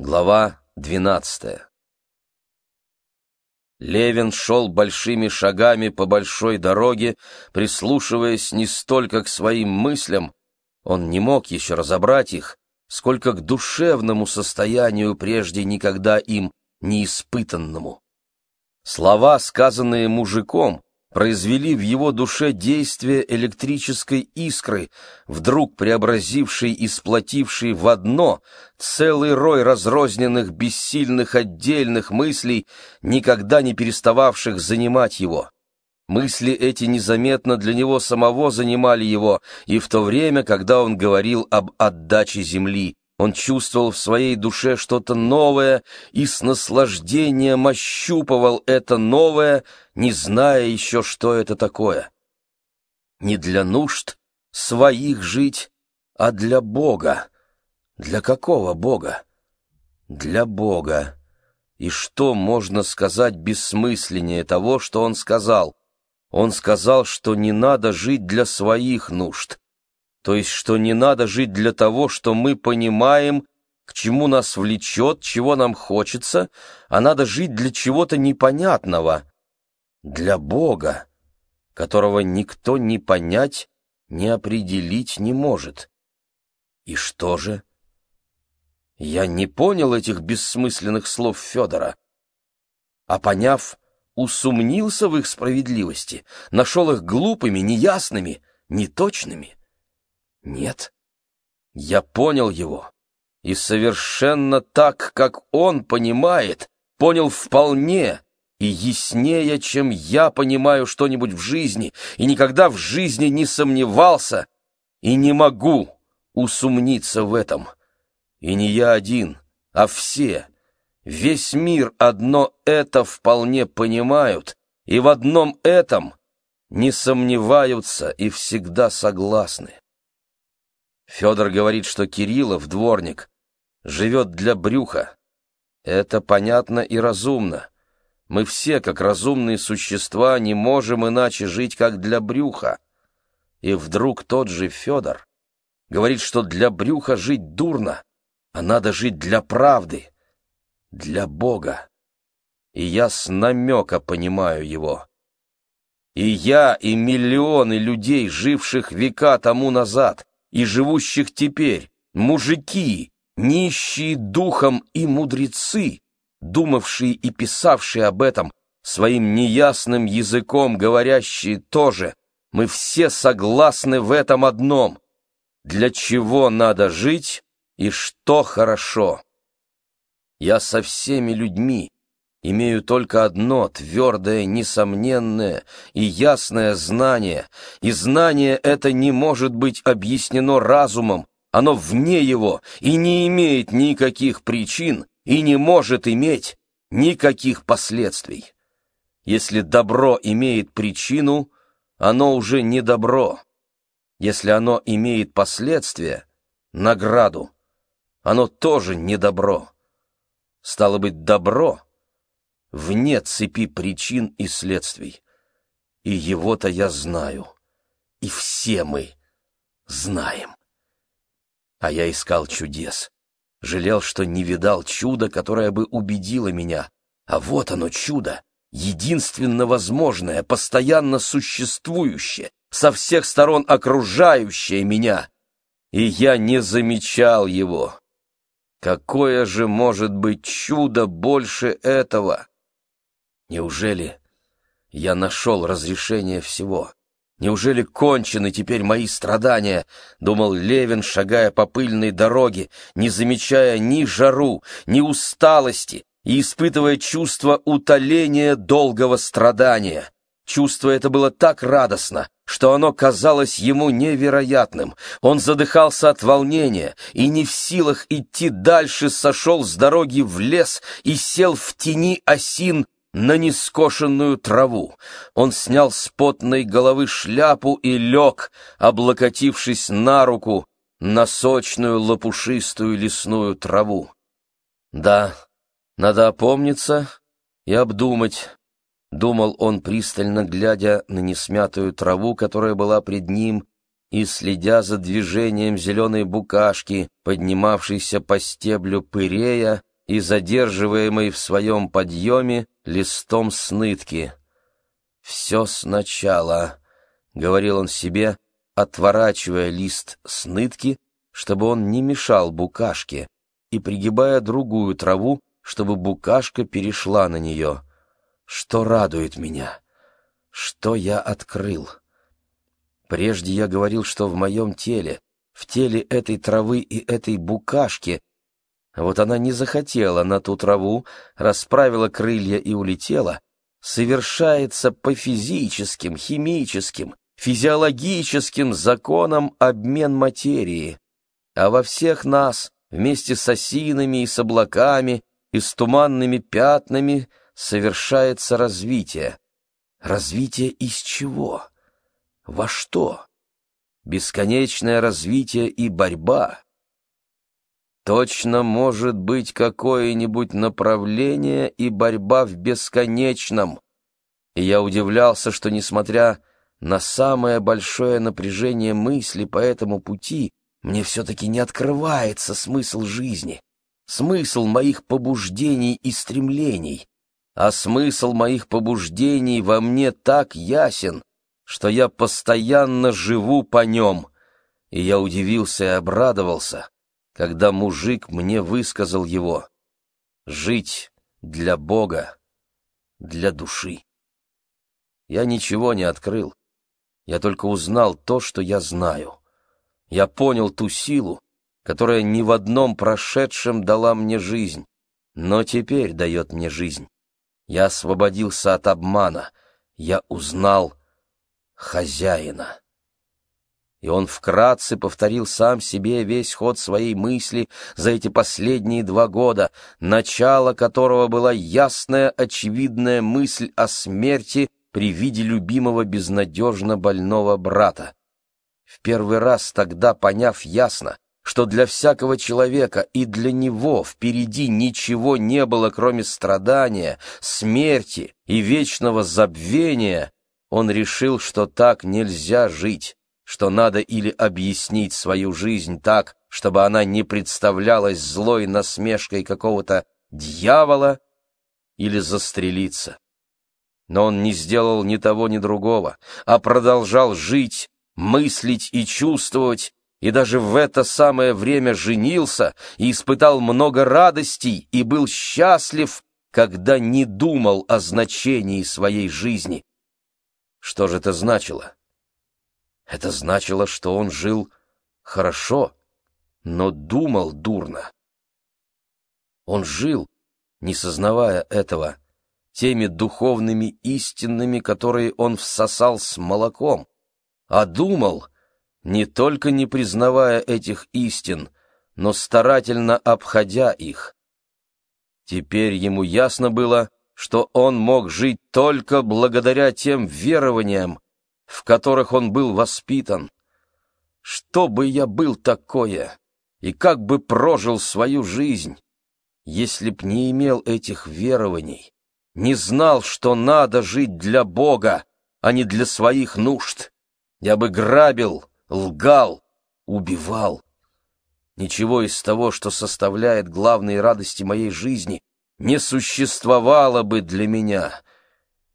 Глава двенадцатая Левин шел большими шагами по большой дороге, прислушиваясь не столько к своим мыслям, он не мог еще разобрать их, сколько к душевному состоянию прежде никогда им не испытанному. Слова, сказанные мужиком, произвели в его душе действие электрической искры, вдруг преобразившей и сплотившей в одно целый рой разрозненных бессильных отдельных мыслей, никогда не перестававших занимать его. Мысли эти незаметно для него самого занимали его, и в то время, когда он говорил об отдаче земли, он чувствовал в своей душе что-то новое и с наслаждением ощупывал это новое, не зная еще, что это такое. Не для нужд своих жить, а для Бога. Для какого Бога? Для Бога. И что можно сказать бессмысленнее того, что он сказал? Он сказал, что не надо жить для своих нужд, то есть что не надо жить для того, что мы понимаем, к чему нас влечет, чего нам хочется, а надо жить для чего-то непонятного, для Бога, которого никто ни понять, ни определить не может. И что же? Я не понял этих бессмысленных слов Федора, а поняв, усомнился в их справедливости, нашел их глупыми, неясными, неточными. Нет, я понял его, и совершенно так, как он понимает, понял вполне и яснее, чем я понимаю что-нибудь в жизни, и никогда в жизни не сомневался, и не могу усомниться в этом. И не я один, а все, весь мир одно это вполне понимают, и в одном этом не сомневаются и всегда согласны. Федор говорит, что Кириллов, дворник, живет для брюха. Это понятно и разумно. Мы все, как разумные существа, не можем иначе жить, как для брюха. И вдруг тот же Федор говорит, что для брюха жить дурно, а надо жить для правды, для Бога. И я с намека понимаю его. И я, и миллионы людей, живших века тому назад, и живущих теперь, мужики, нищие духом и мудрецы, думавшие и писавшие об этом, своим неясным языком говорящие тоже, мы все согласны в этом одном. Для чего надо жить и что хорошо? Я со всеми людьми, имею только одно твердое, несомненное и ясное знание, и знание это не может быть объяснено разумом, оно вне его и не имеет никаких причин и не может иметь никаких последствий. Если добро имеет причину, оно уже не добро. Если оно имеет последствия, награду, оно тоже не добро. Стало быть, добро — вне цепи причин и следствий. И его-то я знаю, и все мы знаем. А я искал чудес, жалел, что не видал чуда, которое бы убедило меня. А вот оно чудо, единственно возможное, постоянно существующее, со всех сторон окружающее меня. И я не замечал его. Какое же может быть чудо больше этого? Неужели я нашел разрешение всего? Неужели кончены теперь мои страдания? Думал Левин, шагая по пыльной дороге, не замечая ни жару, ни усталости и испытывая чувство утоления долгого страдания. Чувство это было так радостно, что оно казалось ему невероятным. Он задыхался от волнения и не в силах идти дальше сошел с дороги в лес и сел в тени осин на нескошенную траву. Он снял с потной головы шляпу и лег, облокотившись на руку, на сочную лопушистую лесную траву. Да, надо опомниться и обдумать, — думал он, пристально глядя на несмятую траву, которая была пред ним, и следя за движением зеленой букашки, поднимавшейся по стеблю пырея, и задерживаемый в своем подъеме листом снытки. «Все сначала», — говорил он себе, отворачивая лист снытки, чтобы он не мешал букашке, и пригибая другую траву, чтобы букашка перешла на нее. Что радует меня? Что я открыл? Прежде я говорил, что в моем теле, в теле этой травы и этой букашки, вот она не захотела на ту траву, расправила крылья и улетела, совершается по физическим, химическим, физиологическим законам обмен материи. А во всех нас, вместе с осинами и с облаками, и с туманными пятнами, совершается развитие. Развитие из чего? Во что? Бесконечное развитие и борьба. Точно может быть какое-нибудь направление и борьба в бесконечном. И я удивлялся, что, несмотря на самое большое напряжение мысли по этому пути, мне все-таки не открывается смысл жизни, смысл моих побуждений и стремлений. А смысл моих побуждений во мне так ясен, что я постоянно живу по нем. И я удивился и обрадовался, когда мужик мне высказал его. Жить для Бога, для души. Я ничего не открыл. Я только узнал то, что я знаю. Я понял ту силу, которая ни в одном прошедшем дала мне жизнь, но теперь дает мне жизнь. Я освободился от обмана, я узнал хозяина. И он вкратце повторил сам себе весь ход своей мысли за эти последние два года, начало которого была ясная, очевидная мысль о смерти при виде любимого безнадежно больного брата. В первый раз тогда поняв ясно, что для всякого человека и для него впереди ничего не было, кроме страдания, смерти и вечного забвения, он решил, что так нельзя жить, что надо или объяснить свою жизнь так, чтобы она не представлялась злой насмешкой какого-то дьявола, или застрелиться но он не сделал ни того, ни другого, а продолжал жить, мыслить и чувствовать, и даже в это самое время женился и испытал много радостей и был счастлив, когда не думал о значении своей жизни. Что же это значило? Это значило, что он жил хорошо, но думал дурно. Он жил, не сознавая этого, — теми духовными истинами, которые он всосал с молоком, а думал, не только не признавая этих истин, но старательно обходя их. Теперь ему ясно было, что он мог жить только благодаря тем верованиям, в которых он был воспитан. Что бы я был такое, и как бы прожил свою жизнь, если б не имел этих верований? не знал, что надо жить для Бога, а не для своих нужд. Я бы грабил, лгал, убивал. Ничего из того, что составляет главные радости моей жизни, не существовало бы для меня.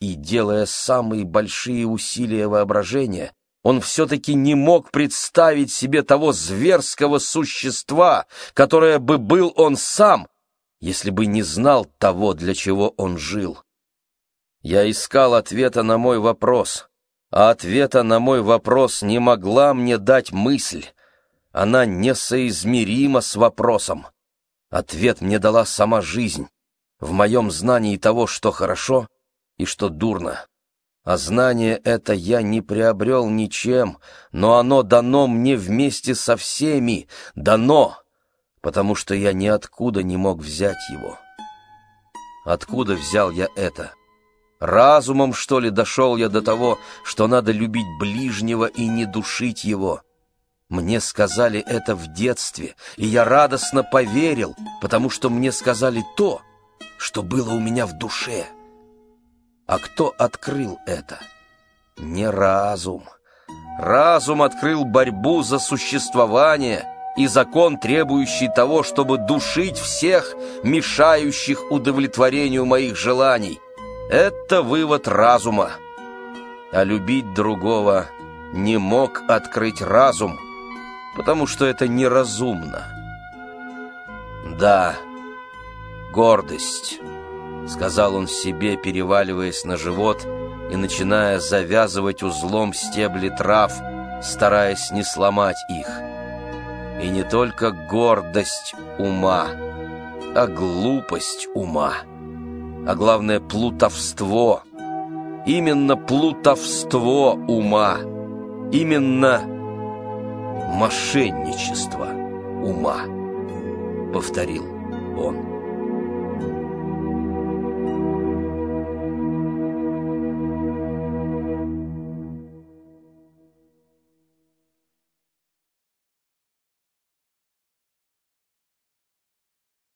И, делая самые большие усилия воображения, он все-таки не мог представить себе того зверского существа, которое бы был он сам, если бы не знал того, для чего он жил. Я искал ответа на мой вопрос, а ответа на мой вопрос не могла мне дать мысль. Она несоизмерима с вопросом. Ответ мне дала сама жизнь, в моем знании того, что хорошо и что дурно. А знание это я не приобрел ничем, но оно дано мне вместе со всеми, дано, потому что я ниоткуда не мог взять его. Откуда взял я это? Разумом, что ли, дошел я до того, что надо любить ближнего и не душить его? Мне сказали это в детстве, и я радостно поверил, потому что мне сказали то, что было у меня в душе. А кто открыл это? Не разум. Разум открыл борьбу за существование — и закон, требующий того, чтобы душить всех, мешающих удовлетворению моих желаний. Это вывод разума. А любить другого не мог открыть разум, потому что это неразумно. Да, гордость, сказал он себе, переваливаясь на живот и начиная завязывать узлом стебли трав, стараясь не сломать их. И не только гордость ума, а глупость ума, а главное плутовство, именно плутовство ума, именно мошенничество ума, повторил он.